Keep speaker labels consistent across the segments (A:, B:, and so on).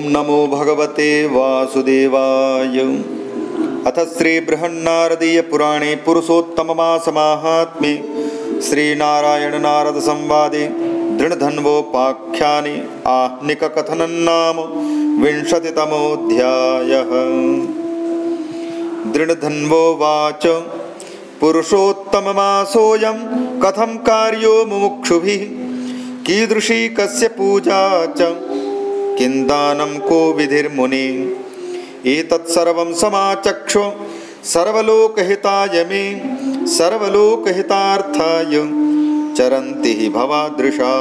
A: ॐ नमो भगवते वासुदेवाय। अथ श्रीबृहन्नारदीयपुराणे पुरुषोत्तममासमाहात्म्ये श्रीनारायणनारदसंवादे दृढधन्वोपाख्याने आह्निककथनं नाम विंशतितमोऽध्यायः। दृढधन्वोवाच। पुरुषोत्तममासोऽयं कथं कार्यो मुमुक्षुभिः? कीदृशी कस्य पूजा च किं दानं को विधिर्मुनि। एतत्सर्वं समाचक्ष्व सर्वलोकहिताय मे सर्वलोकहितार्थाय चरन्ति हि भवादृशा।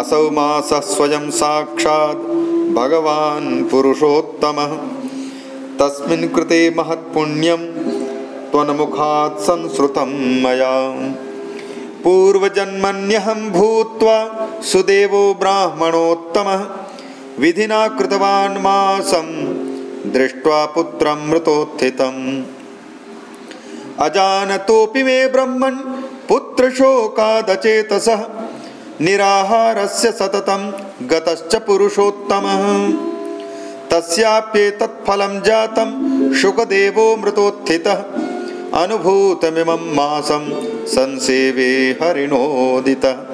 A: असौ मासः स्वयं साक्षात् भगवान् पुरुषोत्तमः। तस्मिन् कृते महत्पुण्यं त्वन्मुखात् संसृतं मया। पूर्वजन्मन्यहं भूत्वा सुदेवो ब्राह्मणोत्तमः। विधिना कृतवान् मासं दृष्ट्वा पुत्रं मृतोत्थितम्। अजानतोऽपि मे ब्रह्मन् पुत्रशोकादचेतसः। निराहारस्य सततं गतश्च पुरुषोत्तमः। तस्याप्येतत्फलं जातं शुकदेवो मृतोत्थितः। अनुभूतमिमं मासं संसेवे हरिणोदित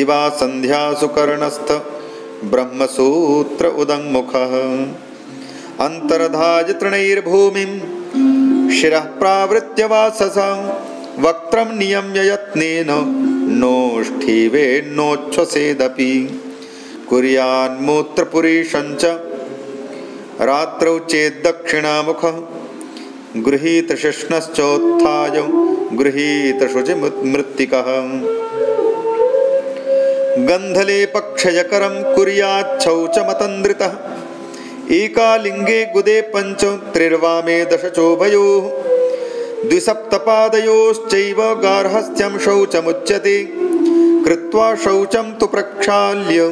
A: दिवा सन्ध्यासु कर्णस्थ ब्रह्मसूत्र उदङ्मुखः। अन्तर्धाय तृणैर्भूमिं शिरः प्रावृत्य वाससा वक्त्रं नियम्य यत्नेन नोष्ठीवेन्नोच्छ्वसेदपि कुर्यान्मूत्रपुरीशञ्च रात्रौ चेद्दक्षिणामुखः गृहीतशिष्णश्चोत्थाय गृहीतशुचिमृत्तिकः गन्धलेपक्षयकरं कुर्याच्छौचमतन्द्रितः एकालिङ्गे गुदे पञ्च त्रिर्वामे दशचोभयोः। द्विसप्तपादयोश्चैव गार्हस्थ्यं शौचमुच्यते। कृत्वा शौचं तु प्रक्षाल्य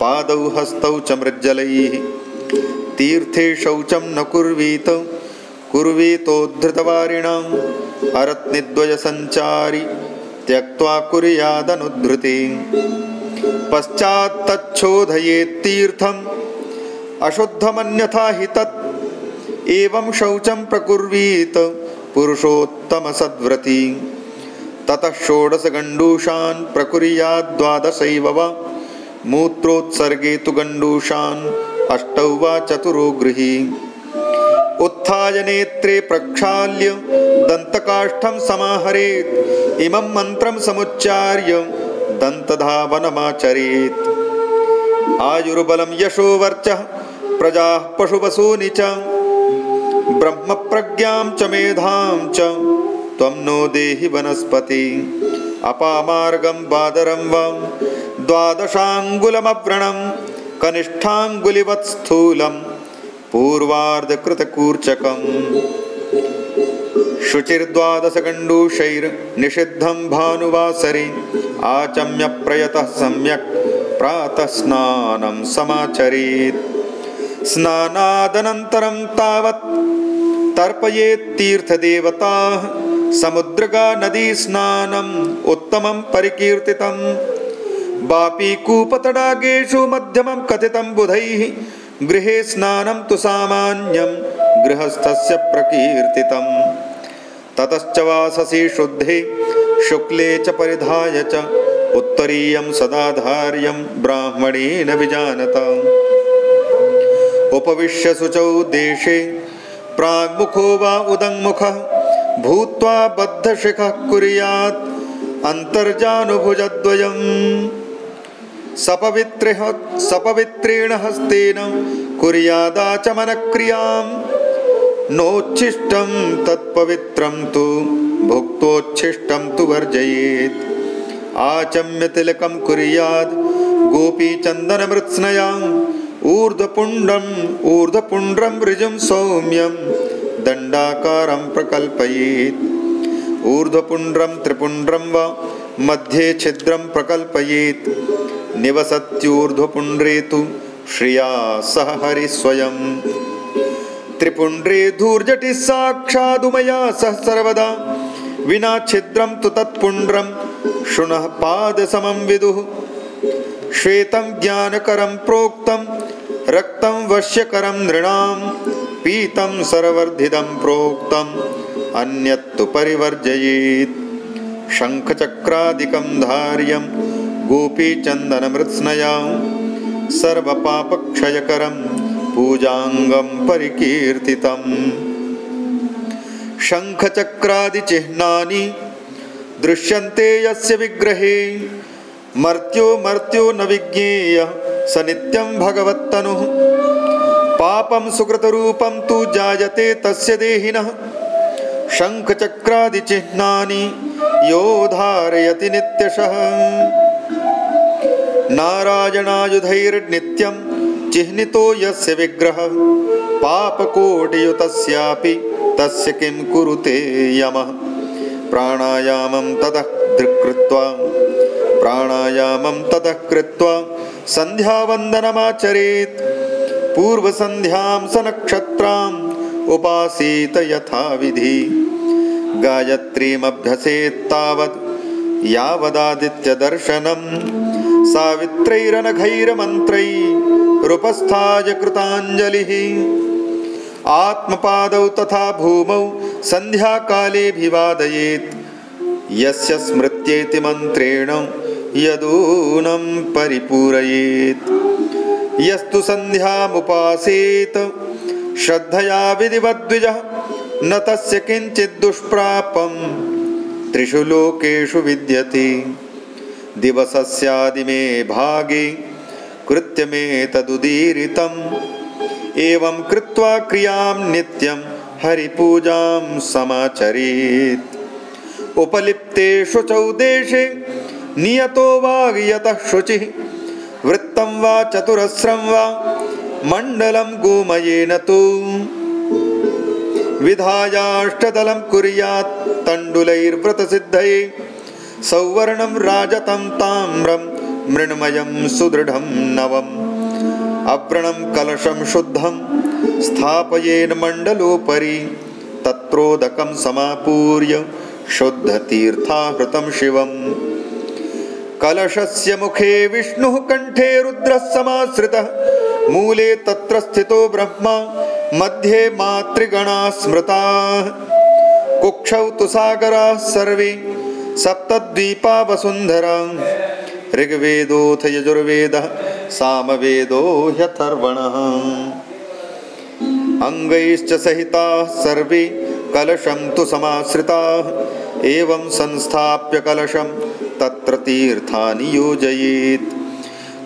A: पादौ हस्तौ च मृज्जलैः। तीर्थे शौचं न कुर्वीत, कुर्वीतोद्धृतवारिणाम्। अरत्निद्वयसञ्चारि त्यक्त्वा कुर्यादनुद्धृति। पश्चात्तच्छोधयेत्तीर्थम्। अशुद्धमन्यथा हि तत्। एवं शौचं प्रकुर्वीत पुरुषोत्तमसद्व्रती। ततः षोडशगण्डूषान् प्रकुर्याद्वादशैव वा। मूत्रोत्सर्गे तु गण्डूषान् अष्टौ वा चतुरो गृही उत्थाय नेत्रे प्रक्षाल्य दन्तकाष्ठं समाहरेत्। इमं मन्त्रं समुच्चार्य दन्तधावनमाचरेत्। आयुर्बलं यशोवर्चः प्रजाः पशुवसूनि च। ब्रह्मप्रज्ञां च मेधां च। त्वं नो देहि वनस्पति। अपामार्गं बादरं वा। द्वादशाङ्गुलमव्रणं। कनिष्ठाङ्गुलिवत् स्थूलं पूर्वार्धकृतकूर्चकम् शुचिर्द्वादशगण्डूषैर्निषिद्धं भानुवासरे। आचम्य प्रयतः सम्यक् प्रातः स्नानं समाचरेत्। स्नानादनन्तरं तावत् तर्पयेत्तीर्थदेवताः समुद्रगा नदीस्नानम् उत्तमं परिकीर्तितं बापीकूपतडागेषु मध्यमं कथितं बुधैः गृहे स्नानं तु सामान्यं गृहस्थस्य प्रकीर्तितम् ततश्च वाससि शुद्धे शुक्ले च परिधाय च उत्तरीयं सदाधार्यं ब्राह्मणेन विजानत। उपविश्य शुचौ देशे प्राङ्मुखो वा उदङ्मुखः भूत्वा बद्धशिखः कुर्यात् अन्तर्जानुभुजद्वयम्। सपवित्रिह सपवित्रेण हस्तेन कुर्यादाचमनक्रियां नोच्छिष्टं तत्पवित्रं तु भुक्तोच्छिष्टं तु वर्जयेत्। आचम्य तिलकं कुर्याद् गोपीचन्दनमृत्स्नयाम् ऊर्ध्वपुण्ड्रम् ऊर्ध्वपुण्ड्रं ऋजुं सौम्यं दण्डाकारं प्रकल्पयेत्। ऊर्ध्वपुण्ड्रं त्रिपुण्ड्रं वा मध्ये छिद्रं प्रकल्पयेत्। निवसत्यूर्ध्वपुण्ड्रे तु श्रिया सह हरिस्वयं त्रिपुण्ड्रे धूर्जटिः साक्षादुमया सह सर्वदा। विना छिद्रं तु तत्पुण्ड्रं शुनः पादसमं विदुः। श्वेतं ज्ञानकरं प्रोक्तं रक्तं वश्यकरं नृणां पीतं सरवर्धितं प्रोक्तम् अन्यत्तु परिवर्जयेत्। शङ्खचक्रादिकं धार्यं गोपीचन्दनमृत्स्नया सर्वपापक्षयकरं पूजाङ्गं परिकीर्तितम् शङ्खचक्रादिचिह्नानि दृश्यन्ते यस्य विग्रहे। मर्त्यो मर्त्यो न विज्ञेय स नित्यं भगवत्तनुः। पापं सुकृतरूपं तु जायते तस्य देहिनः। शङ्खचक्रादिचिह्नानि यो धारयति नित्यशः। नारायणायुधैर्नित्यं चिह्नितो यस्य विग्रहः। पापकोटियुतस्यापि तस्य किं कुरुते यमः। प्राणायामं ततः कृत्वा। प्राणायामं ततः कृत्वा सन्ध्यावन्दनमाचरेत्। पूर्वसन्ध्यां स नक्षत्राम् उपासीत यथाविधि। गायत्रीमभ्यसेत्तावत् यावदादित्यदर्शनं सावित्रैरनघैरमन्त्रैरुपस्थाय कृताञ्जलिः। आत्मपादौ तथा भूमौ सन्ध्याकालेऽभिवादयेत् यस्य स्मृत्येति मन्त्रेण यदूनं परिपूरयेत्। यस्तु सन्ध्यामुपासेत्। श्रद्धया विधिवद्विजः, न तस्य किञ्चित् दुष्प्रापं त्रिषु लोकेषु विद्यते। दिवसस्यादिमे भागे कृत्यमेतदुदीरितम्। एवं कृत्वा क्रियां नित्यं हरिपूजां समाचरेत्। उपलिप्तेषु देशे नियतो वाग्यतः शुचिः। वृत्तं वा चतुरस्रं वा मण्डलं गोमयेन तु। विधायाष्टदलं कुर्यात् तण्डुलैर्व्रतसिद्धये। सौवर्णं राजतं ताम्रं मृण्मयं सुदृढं नवम्। अव्रणं कलशं शुद्धं स्थापयेन् मण्डलोपरि। तत्रोदकं समापूर्य शुद्धतीर्थाहृतं शिवम्। कलशस्य मुखे विष्णुः कण्ठे रुद्रः समाश्रितः। मूले तत्र स्थितो ब्रह्मा मध्ये मातृगणाः स्मृताः। कुक्षौ तु सागराः सर्वे सप्तद्वीपा वसुन्धरा ऋग्वेदोऽथ यजुर्वेदः सामवेदो ह्यथर्वणः। अङ्गैश्च सहिताः सर्वे कलशं तु समाश्रिताः एवं संस्थाप्य कलशं तत्र तीर्थानि योजयेत्।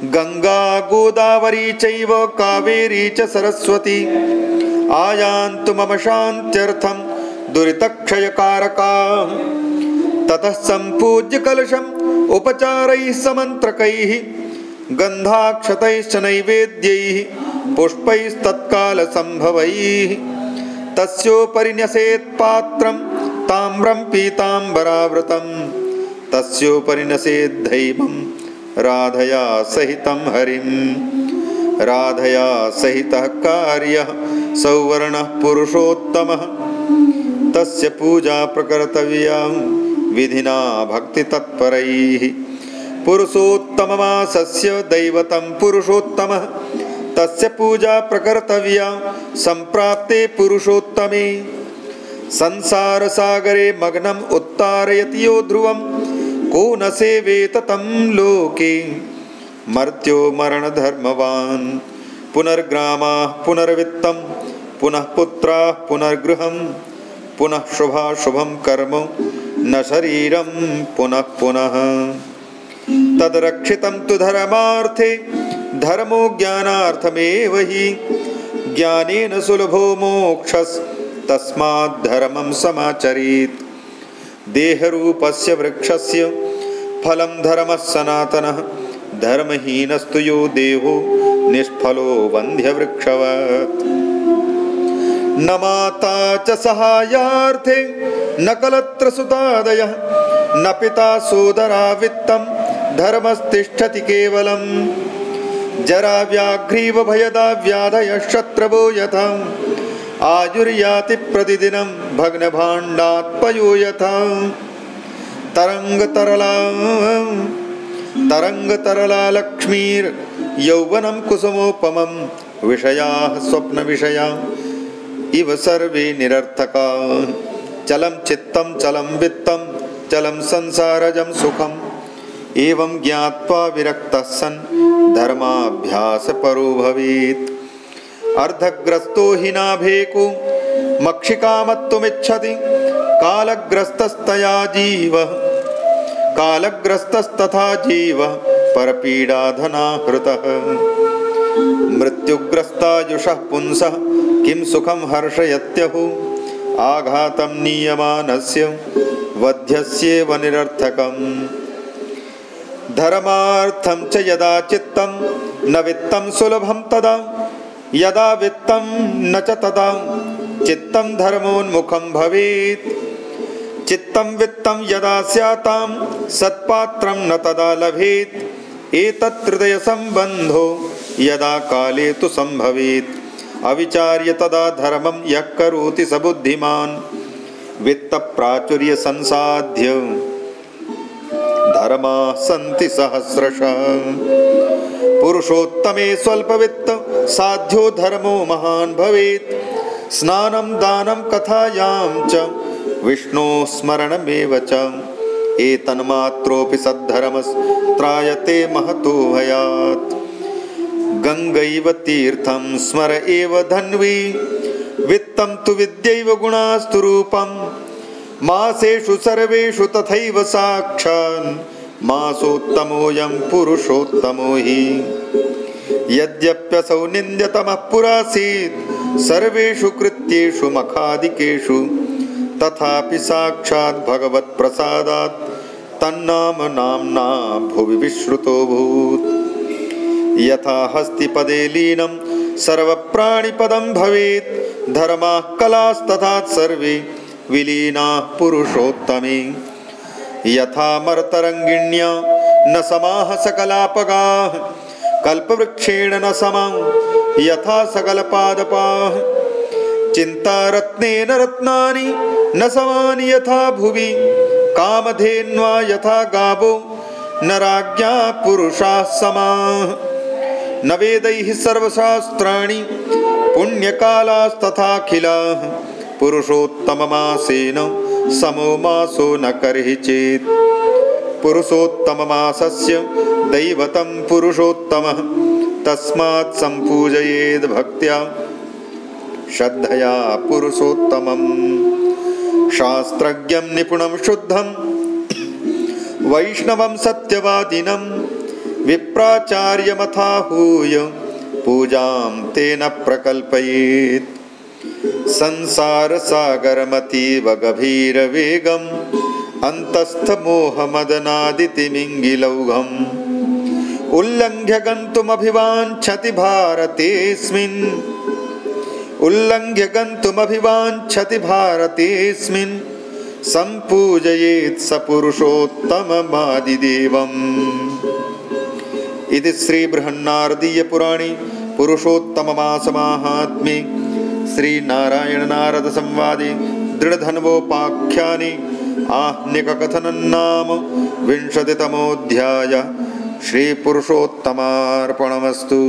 A: गङ्गा गोदावरी चैव कावेरी च सरस्वती। आयान्तु मम शान्त्यर्थं दुरितक्षयकारका। ततः सम्पूज्य कलशम् उपचारैः समन्त्रकैः गन्धाक्षतैश्च नैवेद्यैः पुष्पैस्तत्कालसम्भवैः। तस्योपरि न्यसेत्पात्रं ताम्रं पीताम्बरावृतं तस्योपरि न्यसेद्धैवं राधया सहितं हरिं। राधया सहितः कार्यः सौवर्णः पुरुषोत्तमः। तस्य पूजा प्रकर्तव्या विधिना भक्तितत्परैः। पुरुषोत्तममासस्य दैवतं पुरुषोत्तमः। तस्य पूजा प्रकर्तव्या, सम्प्राप्ते पुरुषोत्तमे। संसारसागरे मग्नम् उत्तारयति यो ध्रुवं को न सेवेत तं लोके। मर्त्यो मरणधर्मवान्। पुनर्ग्रामाः पुनर्वित्तं पुनः पुत्राः पुनर्गृहं पुनः शुभाशुभं कर्म। न शरीरं पुनः पुनः। तद्रक्षितं तु धर्मार्थे धर्मो ज्ञानार्थमेव हि। ज्ञानेन सुलभो मोक्षस्तस्माद्धर्मं समाचरेत्। देहरूपस्य वृक्षस्य फलं धर्मः सनातनः धर्महीनस्तु यो देहो निष्फलो वन्ध्यवृक्षवत् न माता च सहायार्थे न कलत्र सुतादयः न पिता सोदरा वित्तं धर्मस्तिष्ठति केवलम् जरा व्याघ्रीव भयदा व्याधयः शत्रवो यथा आयुर्याति प्रतिदिनं भग्नभाण्डात्पयो तरङ्गतरला तरङ्गतरला लक्ष्मीर्यौवनं कुसुमोपमं विषयाः स्वप्नविषया इव सर्वे निरर्थका। चलं चित्तं, चलं वित्तं, चलं संसारजं सुखम्। एवं ज्ञात्वा विरक्तः सन् धर्माभ्यासपरो भवेत्। अर्धग्रस्तो हि नाभेको मक्षिकामत्तुमिच्छति कालग्रस्तस्तया जीवः। कालग्रस्तस्तथा जीवः परपीडाधनाहृतः मृत्युग्रस्तायुषः पुंसः किं सुखं हर्षयत्यहु? आघातं नीयमानस्य वध्यस्येव निरर्थकम्। धर्मार्थं च यदा चित्तं न वित्तं सुलभं तदा। यदा वित्तं न च तदा। चित्तं धर्मोन्मुखं भवेत्। चित्तं वित्तं यदा स्यातां सत्पात्रं न तदा लभेत्। एतत् हृदयसम्बन्धो यदा काले तु सम्भवेत् अविचार्य तदा धर्मं यः करोति स बुद्धिमान्। वित्तप्राचुर्यसंसाध्य धर्माः सन्ति सहस्रशः। पुरुषोत्तमे स्वल्पवित्त साध्यो धर्मो महान् भवेत्। स्नानं दानं कथायां च विष्णोः स्मरणमेव च। एतन्मात्रोऽपि सद्धर्मस्त्रायते महतो भयात् गङ्गैव तीर्थं स्मर एव धन्वी। वित्तं तु विद्यैव गुणास्तु रूपम् मासेषु सर्वेषु तथैव साक्षान्। मासोत्तमोऽयं पुरुषोत्तमो हि। यद्यप्यसौ निन्द्यतमः पुरासीत् सर्वेषु कृत्येषु मखादिकेषु। तथापि साक्षात् भगवत्प्रसादात् तन्नाम नाम्ना भुवि विश्रुतोऽभूत् यथा हस्तिपदे लीनं सर्वप्राणिपदं भवेत् धर्माः कलास्तथा सर्वे विलीनाः पुरुषोत्तमे। यथा मर्तरङ्गिण्या न समाः सकलापगाः कल्पवृक्षेण न समां यथा सकलपादपाः। चिन्तारत्नेन रत्नानि न समानि यथा भुवि कामधेन्वा यथा गावो न राज्ञा पुरुषाः समाः न वेदैः सर्वशास्त्राणि पुण्यकालास्तथाखिलाः समो मासो न कर्हि चेत्। पुरुषोत्तममासस्य दैवतं पुरुषोत्तमः तस्मात् सम्पूजयेद् भक्त्या। श्रद्धया पुरुषोत्तमम्। शास्त्रज्ञं निपुणं शुद्धं वैष्णवं सत्यवादिनं विप्राचार्यमथाहूय पूजां तेन प्रकल्पयेत्। संसारसागरमतीव गभीरवेगम् अन्तस्थमोहमदनादितिमिङ्गिलौघम्। उल्लङ्घ्य गन्तुमभिवाञ्छति भारतेऽस्मिन्। उल्लङ्घ्य गन्तुमभिवाञ्छति भारतेऽस्मिन्। सम्पूजयेत् स पुरुषोत्तममादिदेवम् इति श्रीबृहन्नारदीयपुराणे पुरुषोत्तममासमाहात्म्ये श्रीनारायणनारदसंवादे दृढधन्वोपाख्याने आह्निककथनं नाम विंशतितमोऽध्याय श्रीपुरुषोत्तमार्पणमस्तु